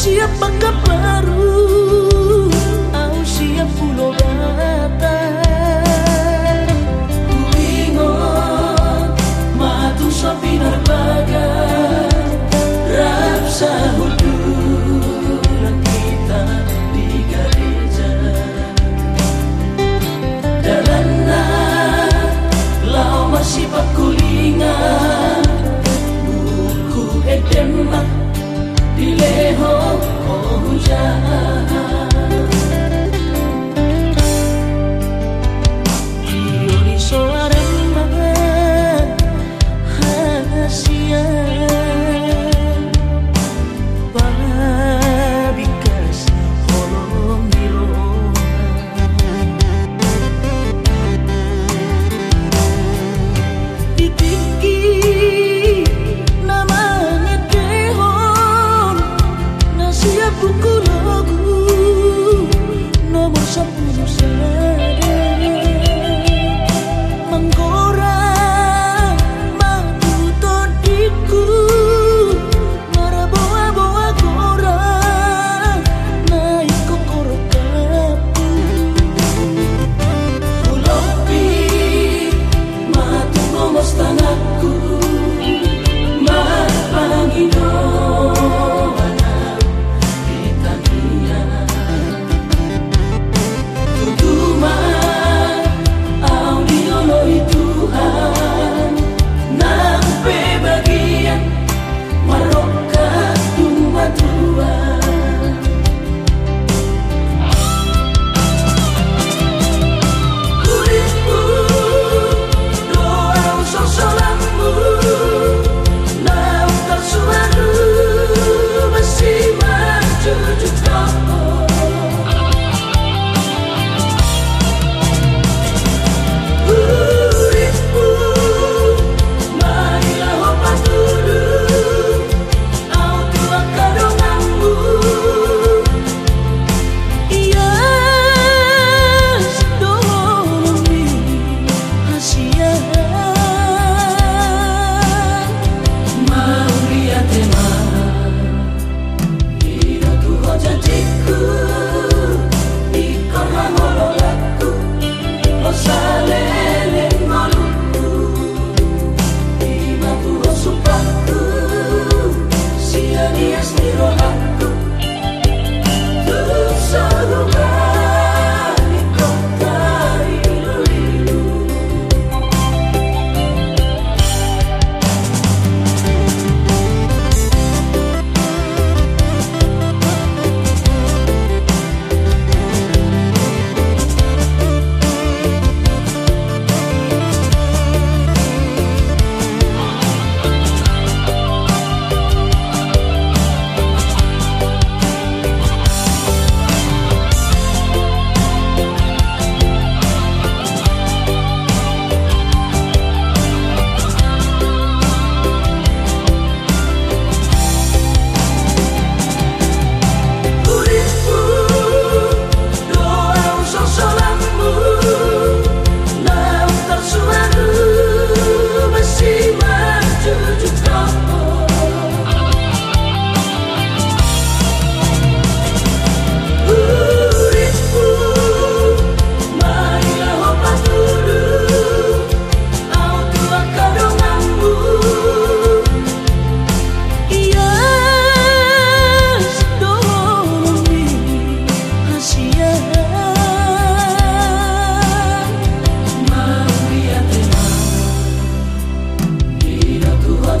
siap bangga baru. Au siap pulau bata Kuingon Matu sapi narba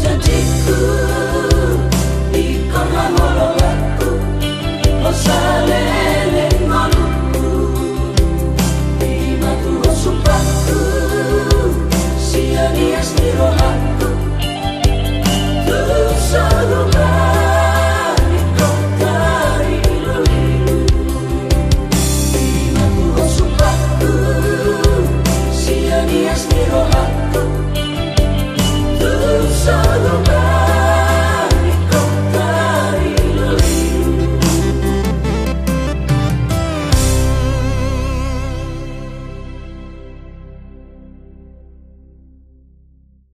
janjiku di kamar molongku, oh saling.